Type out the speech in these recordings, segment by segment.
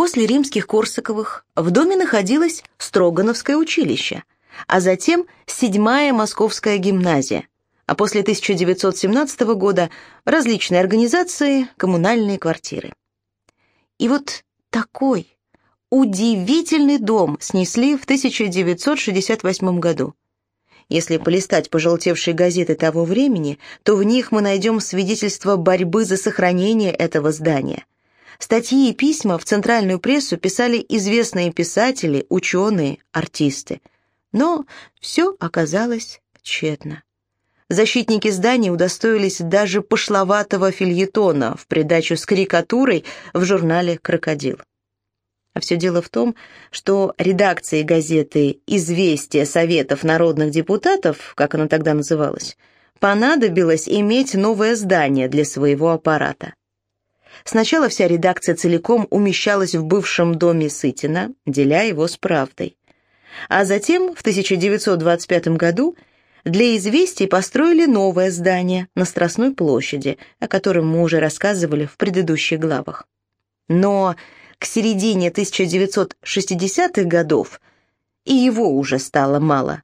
После римских Корсаковых в доме находилось Строгановское училище, а затем седьмая Московская гимназия, а после 1917 года различные организации, коммунальные квартиры. И вот такой удивительный дом снесли в 1968 году. Если полистать пожелтевшие газеты того времени, то в них мы найдем свидетельство борьбы за сохранение этого здания. Статьи и письма в центральную прессу писали известные писатели, ученые, артисты. Но все оказалось тщетно. Защитники здания удостоились даже пошловатого фильетона в придачу с карикатурой в журнале «Крокодил». А все дело в том, что редакции газеты «Известия Советов народных депутатов», как она тогда называлась, понадобилось иметь новое здание для своего аппарата. Сначала вся редакция целиком умещалась в бывшем доме Сытина, деля его с правдой. А затем, в 1925 году, для известий построили новое здание на Страстной площади, о котором мы уже рассказывали в предыдущих главах. Но к середине 1960-х годов и его уже стало мало.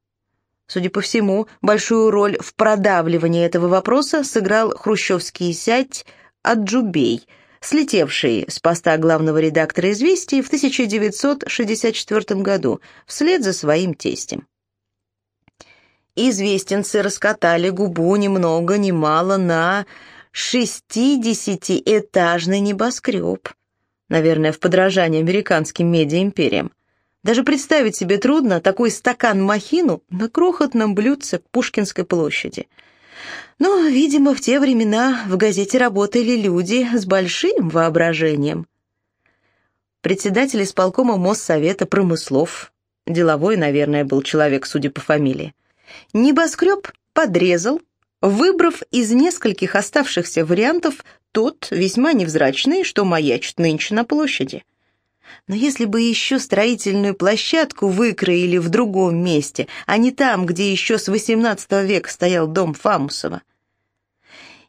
Судя по всему, большую роль в продавливании этого вопроса сыграл хрущевский сядь Аджубей, слетевший с поста главного редактора «Известий» в 1964 году вслед за своим тестем. Известенцы раскатали губу ни много ни мало на шестидесятиэтажный небоскреб. Наверное, в подражании американским медиа-империям. Даже представить себе трудно такой стакан махину на крохотном блюдце Пушкинской площади. Но, видимо, в те времена в газете работали люди с большим воображением. Председатель исполкома Моссовета промыслов, деловой, наверное, был человек, судя по фамилии, небоскреб подрезал, выбрав из нескольких оставшихся вариантов тот весьма невзрачный, что маячит нынче на площади. Но если бы еще строительную площадку выкроили в другом месте, а не там, где еще с XVIII века стоял дом Фамусова.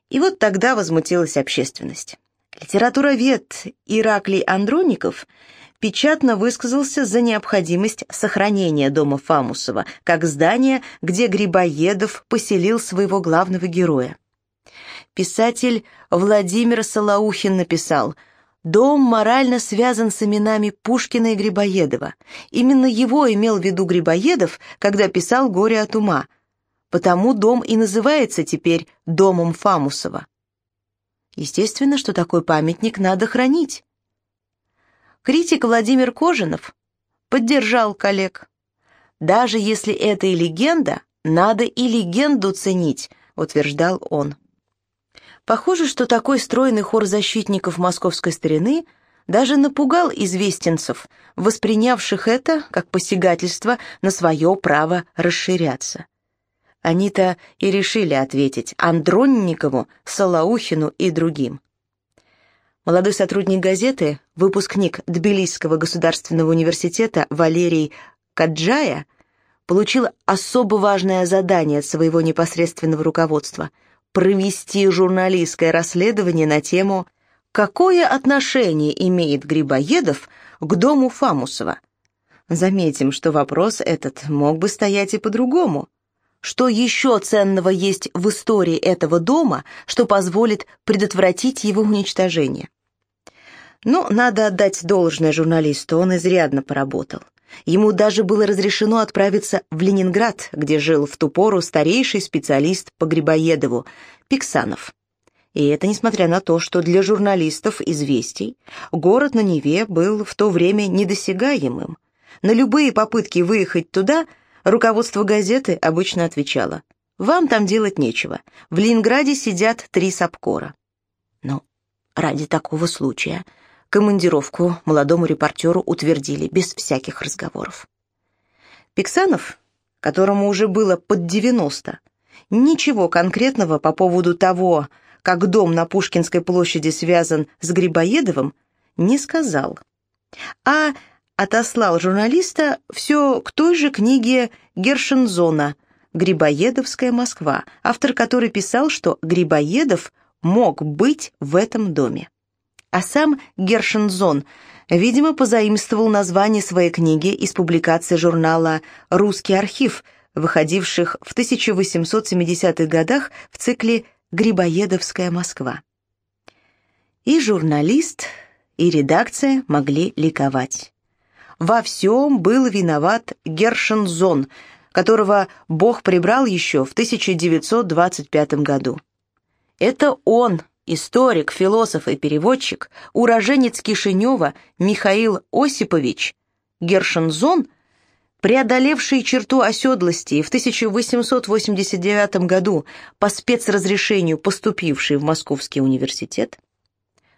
И вот тогда возмутилась общественность. Литературовед Ираклий Андроников печатно высказался за необходимость сохранения дома Фамусова как здания, где Грибоедов поселил своего главного героя. Писатель Владимир Солоухин написал «Дом морально связан с именами Пушкина и Грибоедова. Именно его имел в виду Грибоедов, когда писал «Горе от ума». Потому дом и называется теперь «Домом Фамусова». Естественно, что такой памятник надо хранить. Критик Владимир Кожинов поддержал коллег. «Даже если это и легенда, надо и легенду ценить», утверждал он. Похоже, что такой стройный хор защитников московской старины даже напугал известенцев, воспринявших это как посягательство на свое право расширяться. Они-то и решили ответить Андронникову, Солоухину и другим. Молодой сотрудник газеты, выпускник Тбилисского государственного университета Валерий Каджая, получил особо важное задание от своего непосредственного руководства – провести журналистское расследование на тему «Какое отношение имеет Грибоедов к дому Фамусова?» Заметим, что вопрос этот мог бы стоять и по-другому. Что еще ценного есть в истории этого дома, что позволит предотвратить его уничтожение? Но надо отдать должное журналисту, он изрядно поработал. Ему даже было разрешено отправиться в Ленинград, где жил в ту пору старейший специалист по Грибоедову, Пиксанов. И это несмотря на то, что для журналистов «Известий» город на Неве был в то время недосягаемым. На любые попытки выехать туда руководство газеты обычно отвечало «Вам там делать нечего, в Ленинграде сидят три сапкора». Но ради такого случая – Командировку молодому репортеру утвердили без всяких разговоров. Пиксанов, которому уже было под 90, ничего конкретного по поводу того, как дом на Пушкинской площади связан с Грибоедовым, не сказал. А отослал журналиста все к той же книге Гершензона «Грибоедовская Москва», автор которой писал, что Грибоедов мог быть в этом доме. А сам Гершензон, видимо, позаимствовал название своей книги из публикации журнала «Русский архив», выходивших в 1870-х годах в цикле «Грибоедовская Москва». И журналист, и редакция могли ликовать. Во всем был виноват Гершензон, которого Бог прибрал еще в 1925 году. Это он, историк, философ и переводчик, уроженец Кишинева Михаил Осипович Гершензон, преодолевший черту оседлости и в 1889 году по спецразрешению поступивший в Московский университет,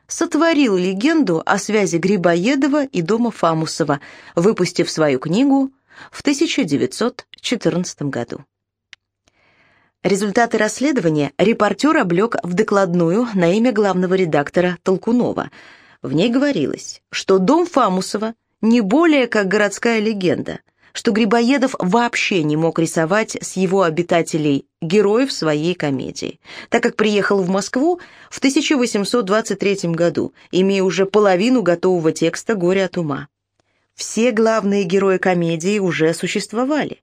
сотворил легенду о связи Грибоедова и дома Фамусова, выпустив свою книгу в 1914 году. Результаты расследования репортер облег в докладную на имя главного редактора Толкунова. В ней говорилось, что дом Фамусова не более как городская легенда, что Грибоедов вообще не мог рисовать с его обитателей героев своей комедии, так как приехал в Москву в 1823 году, имея уже половину готового текста «Горе от ума». Все главные герои комедии уже существовали.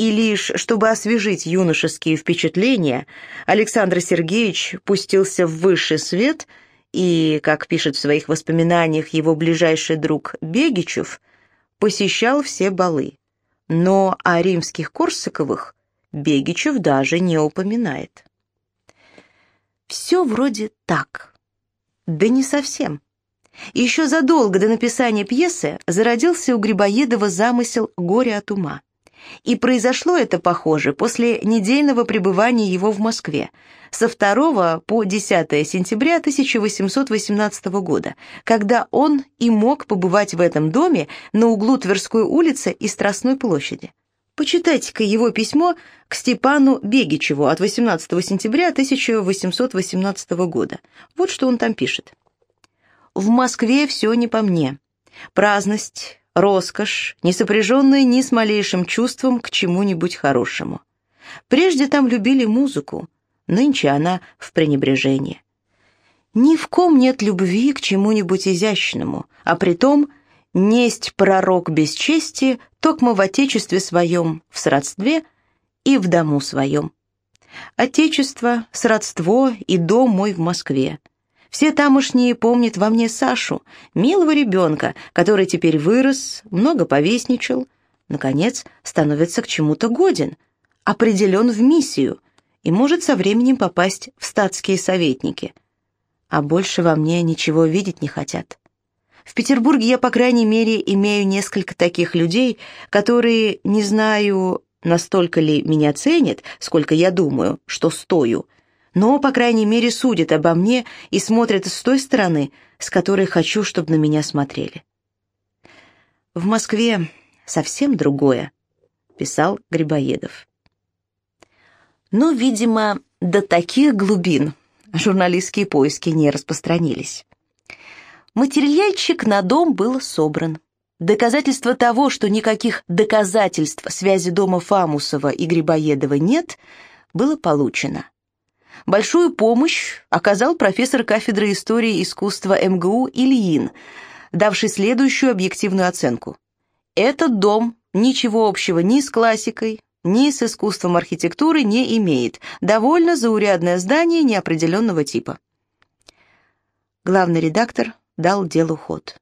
И лишь чтобы освежить юношеские впечатления, Александр Сергеевич пустился в высший свет и, как пишет в своих воспоминаниях его ближайший друг Бегичев, посещал все балы. Но о римских Корсаковых Бегичев даже не упоминает. Все вроде так. Да не совсем. Еще задолго до написания пьесы зародился у Грибоедова замысел «Горе от ума». И произошло это, похоже, после недельного пребывания его в Москве, со 2 по 10 сентября 1818 года, когда он и мог побывать в этом доме на углу Тверской улицы и Страстной площади. Почитайте-ка его письмо к Степану Бегичеву от 18 сентября 1818 года. Вот что он там пишет. «В Москве все не по мне. Праздность, роскошь, не сопряженная ни с малейшим чувством к чему-нибудь хорошему. Прежде там любили музыку, нынче она в пренебрежении. Ни в ком нет любви к чему-нибудь изящному, а притом несть пророк без чести, токмо в отечестве своем, в сродстве и в дому своем. Отечество, сродство и дом мой в Москве. Все тамошние помнят во мне Сашу, милого ребенка, который теперь вырос, много повесничал, наконец становится к чему-то годен, определен в миссию и может со временем попасть в статские советники. А больше во мне ничего видеть не хотят. В Петербурге я, по крайней мере, имею несколько таких людей, которые, не знаю, настолько ли меня ценят, сколько я думаю, что стою – но, по крайней мере, судят обо мне и смотрят с той стороны, с которой хочу, чтобы на меня смотрели. В Москве совсем другое, писал Грибоедов. Но, видимо, до таких глубин журналистские поиски не распространились. Материальчик на дом был собран. Доказательство того, что никаких доказательств связи дома Фамусова и Грибоедова нет, было получено. Большую помощь оказал профессор кафедры истории искусства МГУ Ильин, давший следующую объективную оценку. Этот дом ничего общего ни с классикой, ни с искусством архитектуры не имеет. Довольно заурядное здание неопределенного типа. Главный редактор дал делу ход.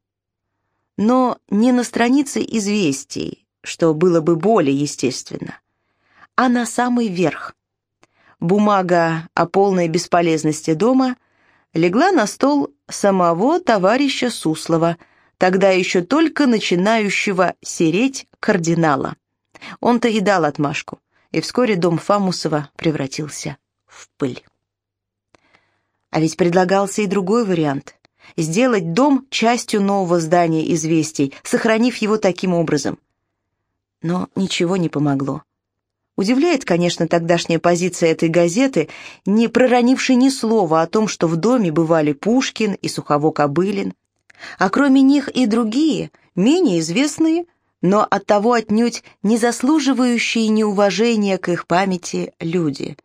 Но не на странице известий, что было бы более естественно, а на самый верх, бумага о полной бесполезности дома легла на стол самого товарища Суслова, тогда еще только начинающего сереть кардинала. Он-то и дал отмашку, и вскоре дом Фамусова превратился в пыль. А ведь предлагался и другой вариант — сделать дом частью нового здания известий, сохранив его таким образом. Но ничего не помогло. Удивляет, конечно, тогдашняя позиция этой газеты, не проронившей ни слова о том, что в доме бывали Пушкин и Сухово-Кобылин, а кроме них и другие, менее известные, но оттого отнюдь не заслуживающие неуважения к их памяти люди.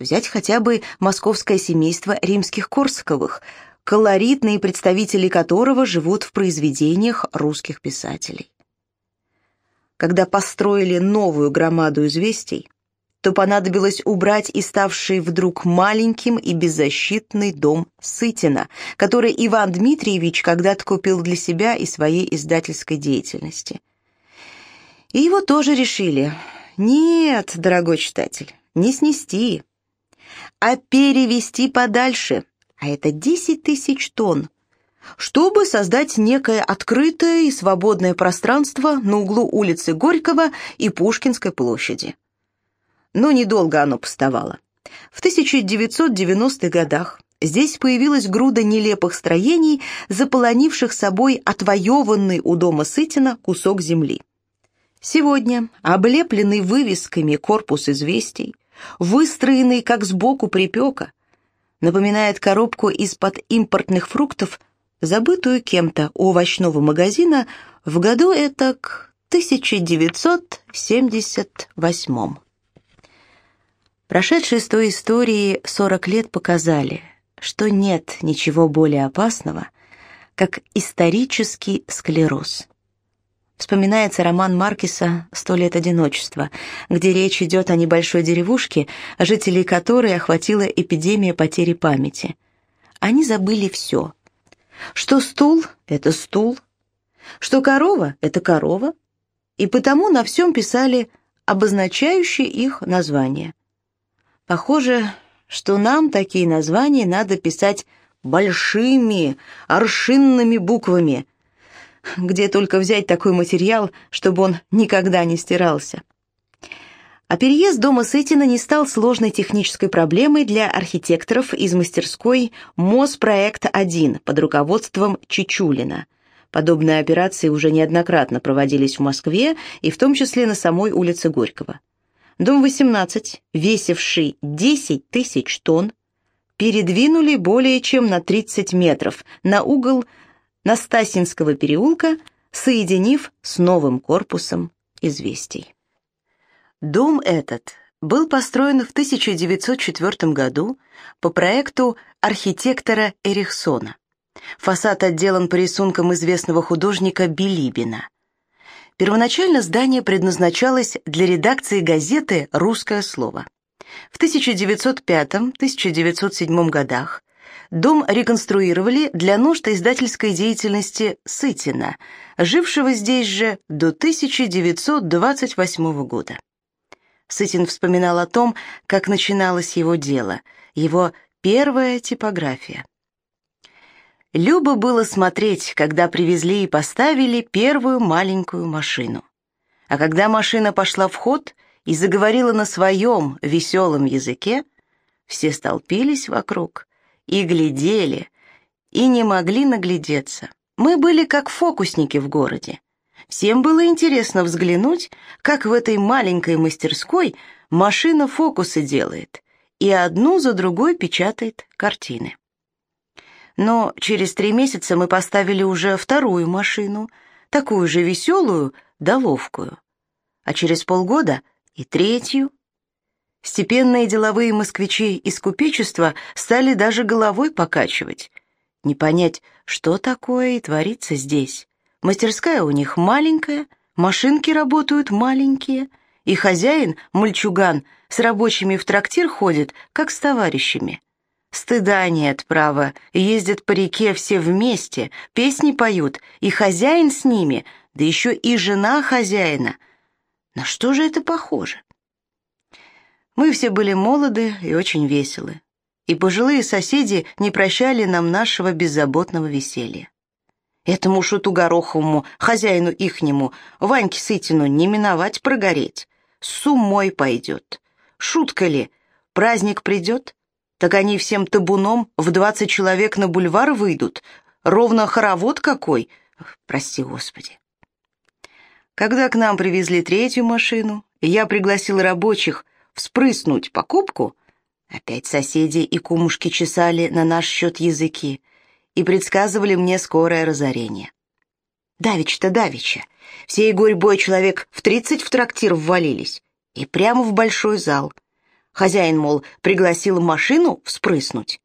Взять хотя бы московское семейство римских Корсаковых, колоритные представители которого живут в произведениях русских писателей. Когда построили новую громаду известий, то понадобилось убрать и ставший вдруг маленьким и беззащитный дом Сытина, который Иван Дмитриевич когда-то купил для себя и своей издательской деятельности. И его тоже решили. Нет, дорогой читатель, не снести, а перевести подальше, а это 10 тысяч тонн, чтобы создать некое открытое и свободное пространство на углу улицы Горького и Пушкинской площади но недолго оно пустовало. В 1990-х годах здесь появилась груда нелепых строений, заполонивших собой отвоеванный у дома Сытина кусок земли. Сегодня, облепленный вывесками корпус известий, выстроенный как сбоку припека, напоминает коробку из-под импортных фруктов, забытую кем-то овощного магазина в году это к 1978 Прошедшие с той истории 40 лет показали, что нет ничего более опасного, как исторический склероз. Вспоминается роман Маркиса «Сто лет одиночества», где речь идет о небольшой деревушке, жителей которой охватила эпидемия потери памяти. Они забыли все. Что стул — это стул, что корова — это корова, и потому на всем писали обозначающие их названия. Похоже, что нам такие названия надо писать большими, аршинными буквами. Где только взять такой материал, чтобы он никогда не стирался. А переезд дома Сытина не стал сложной технической проблемой для архитекторов из мастерской «Моспроект-1» под руководством Чичулина. Подобные операции уже неоднократно проводились в Москве и в том числе на самой улице Горького. Дом 18, весивший 10 тысяч тонн, передвинули более чем на 30 метров на угол Настасинского переулка, соединив с новым корпусом известий. Дом этот был построен в 1904 году по проекту архитектора Эрихсона. Фасад отделан по рисункам известного художника Билибина. Первоначально здание предназначалось для редакции газеты «Русское слово». В 1905-1907 годах дом реконструировали для нужд издательской деятельности Сытина, жившего здесь же до 1928 года. Сытин вспоминал о том, как начиналось его дело, его первая типография. Любо было смотреть, когда привезли и поставили первую маленькую машину. А когда машина пошла в ход и заговорила на своем веселом языке, все столпились вокруг и глядели, и не могли наглядеться. Мы были как фокусники в городе. Всем было интересно взглянуть, как в этой маленькой мастерской машина фокусы делает и одну за другой печатает картины. Но через три месяца мы поставили уже вторую машину, такую же веселую, да ловкую. А через полгода и третью. Степенные деловые москвичи из купечества стали даже головой покачивать. Не понять, что такое и творится здесь. Мастерская у них маленькая, машинки работают маленькие, и хозяин, мальчуган, с рабочими в трактир ходит, как с товарищами. Стыда нет, право, ездят по реке все вместе, песни поют, и хозяин с ними, да еще и жена хозяина. На что же это похоже? Мы все были молоды и очень веселы, и пожилые соседи не прощали нам нашего беззаботного веселья. Этому шуту Гороховому, хозяину ихнему, Ваньке Сытину не миновать прогореть. С умой пойдет. Шутка ли, праздник придет, так они всем табуном в двадцать человек на бульвар выйдут. Ровно хоровод какой. Прости, Господи. Когда к нам привезли третью машину, я пригласил рабочих вспрыснуть покупку, опять соседи и кумушки чесали на наш счет языки и предсказывали мне скорое разорение. Давич-то давича, всей горь-бой человек в тридцать в трактир ввалились и прямо в большой зал — Хозяин, мол, пригласил машину вспрыснуть.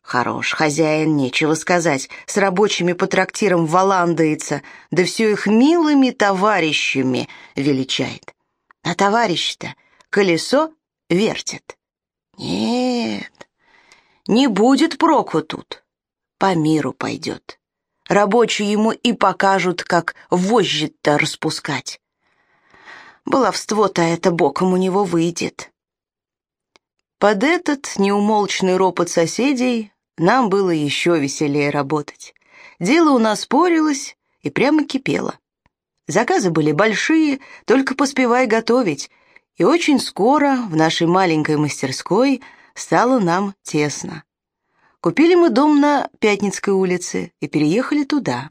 Хорош хозяин, нечего сказать, с рабочими по трактирам валандается, да все их милыми товарищами величает. А товарищ-то колесо вертит. Нет, не будет проку тут, по миру пойдет. Рабочие ему и покажут, как вожжи-то распускать. Баловство-то это боком у него выйдет. Под этот неумолчный ропот соседей нам было еще веселее работать. Дело у нас спорилось и прямо кипело. Заказы были большие, только поспевай готовить, и очень скоро в нашей маленькой мастерской стало нам тесно. Купили мы дом на Пятницкой улице и переехали туда.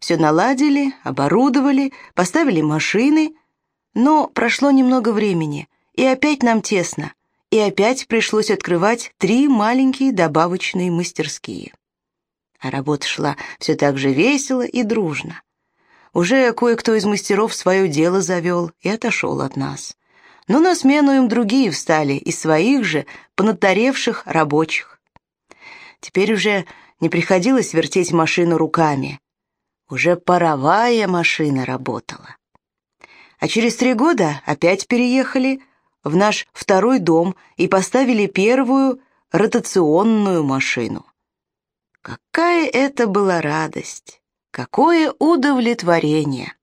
Все наладили, оборудовали, поставили машины, но прошло немного времени, и опять нам тесно — и опять пришлось открывать три маленькие добавочные мастерские. А работа шла все так же весело и дружно. Уже кое-кто из мастеров свое дело завел и отошел от нас. Но на смену им другие встали, из своих же понатаревших рабочих. Теперь уже не приходилось вертеть машину руками. Уже паровая машина работала. А через три года опять переехали в наш второй дом и поставили первую ротационную машину. Какая это была радость! Какое удовлетворение!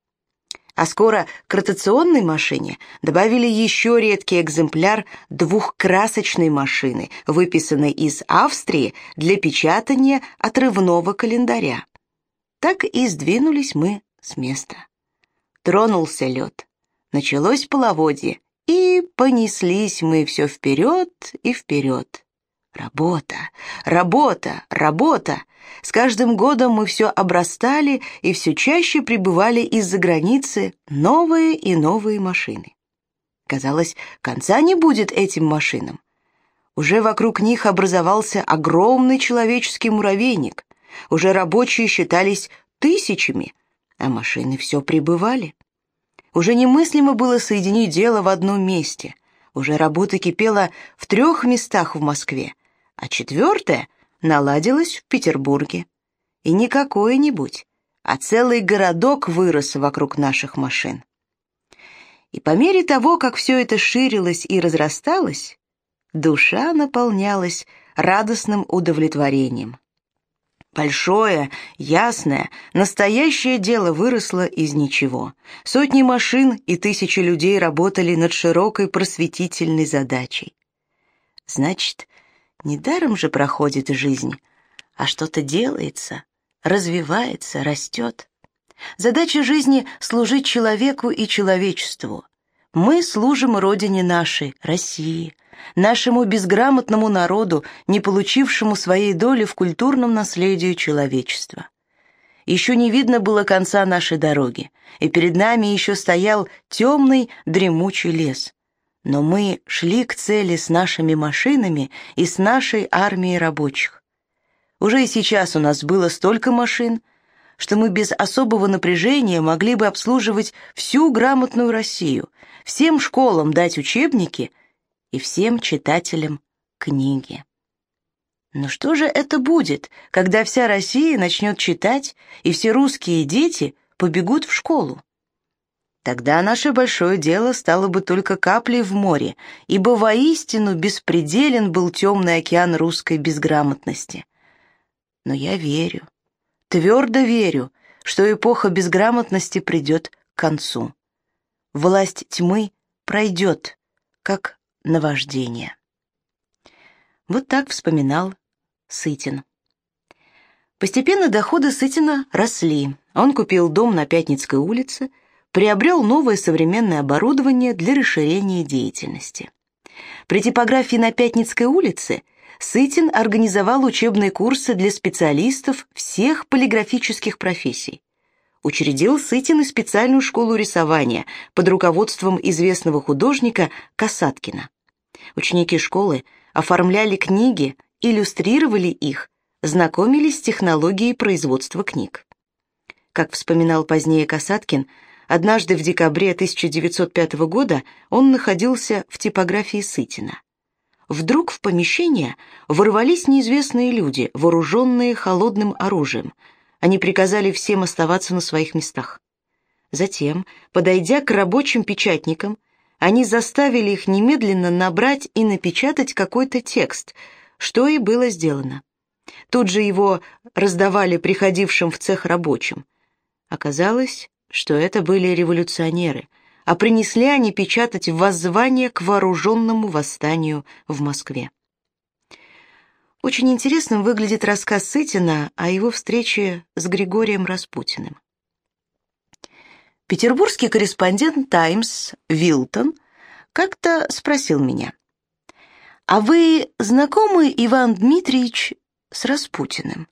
А скоро к ротационной машине добавили еще редкий экземпляр двухкрасочной машины, выписанной из Австрии для печатания отрывного календаря. Так и сдвинулись мы с места. Тронулся лед. Началось половодье, и понеслись мы все вперед и вперед. Работа, работа, работа. С каждым годом мы все обрастали и все чаще прибывали из-за границы новые и новые машины. Казалось, конца не будет этим машинам. Уже вокруг них образовался огромный человеческий муравейник. Уже рабочие считались тысячами, а машины все прибывали. Уже немыслимо было соединить дело в одном месте. Уже работа кипела в трех местах в Москве, а четвертая наладилась в Петербурге. И не какой-нибудь, а целый городок вырос вокруг наших машин. И по мере того, как все это ширилось и разрасталось, душа наполнялась радостным удовлетворением. Большое, ясное, настоящее дело выросло из ничего. Сотни машин и тысячи людей работали над широкой просветительной задачей. Значит, недаром же проходит жизнь, а что-то делается, развивается, растет. Задача жизни — служить человеку и человечеству. Мы служим родине нашей, России, нашему безграмотному народу, не получившему своей доли в культурном наследии человечества. Еще не видно было конца нашей дороги, и перед нами еще стоял темный дремучий лес. Но мы шли к цели с нашими машинами и с нашей армией рабочих. Уже и сейчас у нас было столько машин, что мы без особого напряжения могли бы обслуживать всю грамотную Россию, всем школам дать учебники – и всем читателям книги. Но что же это будет, когда вся Россия начнет читать, и все русские дети побегут в школу? Тогда наше большое дело стало бы только каплей в море, ибо воистину беспределен был темный океан русской безграмотности. Но я верю, твердо верю, что эпоха безграмотности придет к концу. Власть тьмы пройдет, как наваждение. Вот так вспоминал Сытин. Постепенно доходы Сытина росли. Он купил дом на Пятницкой улице, приобрел новое современное оборудование для расширения деятельности. При типографии на Пятницкой улице Сытин организовал учебные курсы для специалистов всех полиграфических профессий. Учредил Сытин и специальную школу рисования под руководством известного художника Касаткина. Ученики школы оформляли книги, иллюстрировали их, знакомились с технологией производства книг. Как вспоминал позднее Касаткин, однажды в декабре 1905 года он находился в типографии Сытина. вдруг в помещение ворвались неизвестные люди, вооруженные холодным оружием. Они приказали всем оставаться на своих местах. Затем, подойдя к рабочим печатникам, они заставили их немедленно набрать и напечатать какой-то текст, что и было сделано. Тут же его раздавали приходившим в цех рабочим. Оказалось, что это были революционеры, а принесли они печатать воззвание к вооруженному восстанию в Москве. Очень интересным выглядит рассказ Сытина о его встрече с Григорием Распутиным. Петербургский корреспондент «Таймс» Вилтон как-то спросил меня, «А вы знакомы, Иван Дмитриевич, с Распутиным?»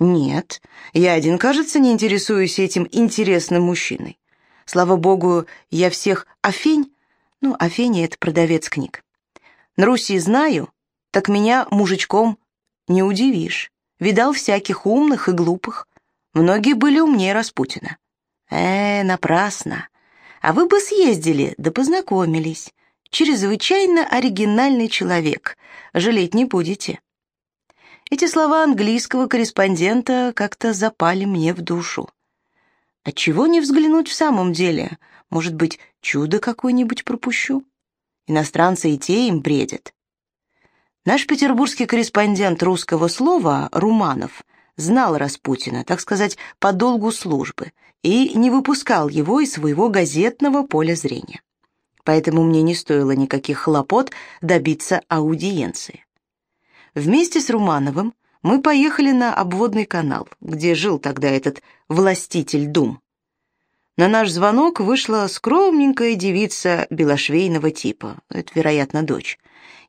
«Нет, я один, кажется, не интересуюсь этим интересным мужчиной. Слава богу, я всех Афень, ну, Афеня — это продавец книг. На Руси знаю, так меня мужичком не удивишь. Видал всяких умных и глупых. Многие были умнее Распутина. Э, напрасно. А вы бы съездили, да познакомились. Чрезвычайно оригинальный человек. Жалеть не будете. Эти слова английского корреспондента как-то запали мне в душу. Отчего не взглянуть в самом деле? Может быть, чудо какое-нибудь пропущу? Иностранцы и те им бредят. Наш петербургский корреспондент русского слова, Руманов, знал Распутина, так сказать, по долгу службы, и не выпускал его из своего газетного поля зрения. Поэтому мне не стоило никаких хлопот добиться аудиенции. Вместе с Румановым мы поехали на обводный канал, где жил тогда этот властитель дум. На наш звонок вышла скромненькая девица белошвейного типа, это, вероятно, дочь,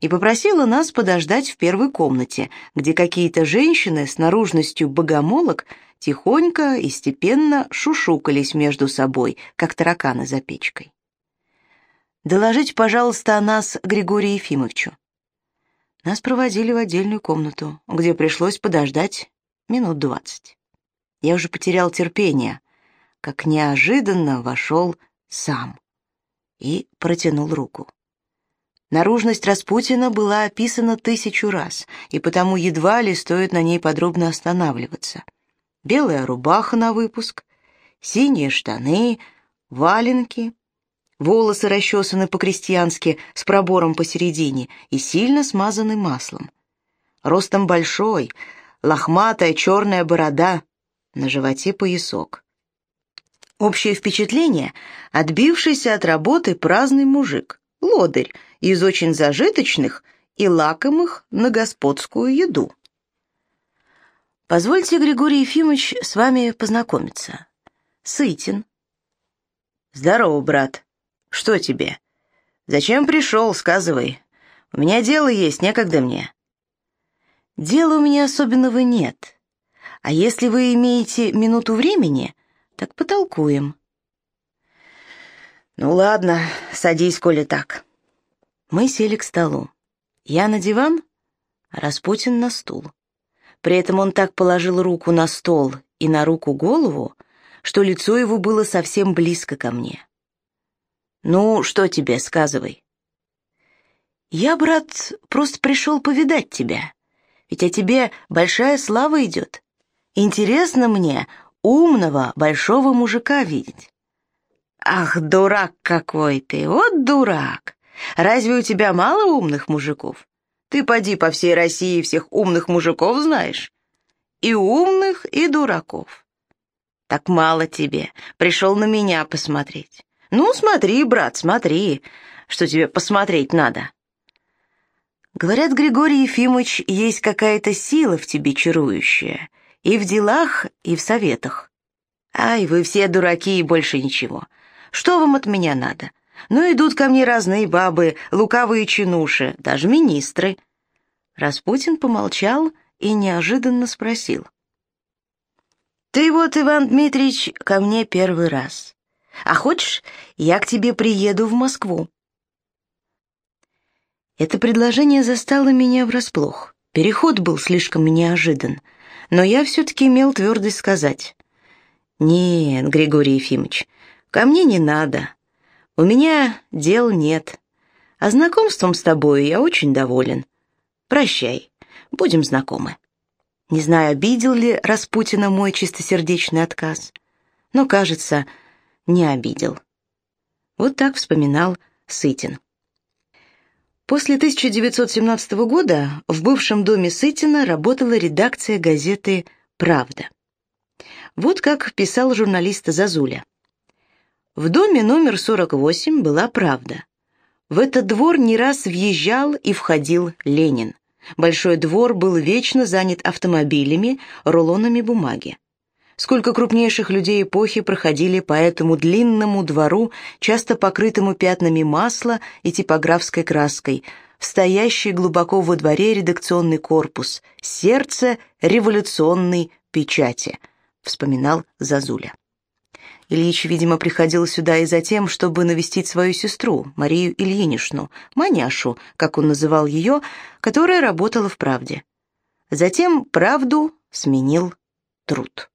и попросила нас подождать в первой комнате, где какие-то женщины с наружностью богомолок тихонько и степенно шушукались между собой, как тараканы за печкой. «Доложить, пожалуйста, о нас Григорию Ефимовичу». Нас проводили в отдельную комнату, где пришлось подождать минут двадцать. Я уже потерял терпение, как неожиданно вошел сам и протянул руку. Наружность Распутина была описана тысячу раз, и потому едва ли стоит на ней подробно останавливаться. Белая рубаха на выпуск, синие штаны, валенки, волосы расчесаны по-крестьянски с пробором посередине и сильно смазаны маслом. Ростом большой, лохматая черная борода, на животе поясок. Общее впечатление — отбившийся от работы праздный мужик, лодырь, из очень зажиточных и лакомых на господскую еду. Позвольте, Григорий Ефимович, с вами познакомиться. Сытин. Здорово, брат. Что тебе? Зачем пришел, сказывай. У меня дело есть, некогда мне. Дела у меня особенного нет. А если вы имеете минуту времени, так потолкуем. Ну ладно, садись, коли так. Мы сели к столу. Я на диван, а Распутин на стул. При этом он так положил руку на стол и на руку голову, что лицо его было совсем близко ко мне. «Ну, что тебе, сказывай?» «Я, брат, просто пришел повидать тебя, ведь о тебе большая слава идет. Интересно мне умного, большого мужика видеть». «Ах, дурак какой ты, вот дурак! Разве у тебя мало умных мужиков? Ты поди по всей России всех умных мужиков знаешь. И умных, и дураков. Так мало тебе. Пришел на меня посмотреть. Ну, смотри, брат, смотри, что тебе посмотреть надо. Говорят, Григорий Ефимович, есть какая-то сила в тебе чарующая. И в делах, и в советах. Ай, вы все дураки и больше ничего. Что вам от меня надо? Но идут ко мне разные бабы, лукавые чинуши, даже министры. Распутин помолчал и неожиданно спросил. «Ты вот, Иван Дмитриевич, ко мне первый раз. А хочешь, я к тебе приеду в Москву?» Это предложение застало меня врасплох. Переход был слишком неожидан, но я все-таки имел твердость сказать. «Нет, Григорий Ефимович, ко мне не надо. У меня дел нет. А знакомством с тобой я очень доволен. Прощай, будем знакомы. Не знаю, обидел ли Распутина мой чистосердечный отказ, но, кажется, не обидел. Вот так вспоминал Сытин. После 1917 года в бывшем доме Сытина работала редакция газеты «Правда». Вот как писал журналист Зазуля. В доме номер 48 была «Правда». В этот двор не раз въезжал и входил Ленин. Большой двор был вечно занят автомобилями, рулонами бумаги. Сколько крупнейших людей эпохи проходили по этому длинному двору, часто покрытому пятнами масла и типографской краской, в стоящий глубоко во дворе редакционный корпус, сердце революционной печати, вспоминал Зазуля. Ильич, видимо, приходил сюда и за тем, чтобы навестить свою сестру, Марию Ильинишну, маняшу, как он называл ее, которая работала в «Правде». Затем «Правду» сменил труд.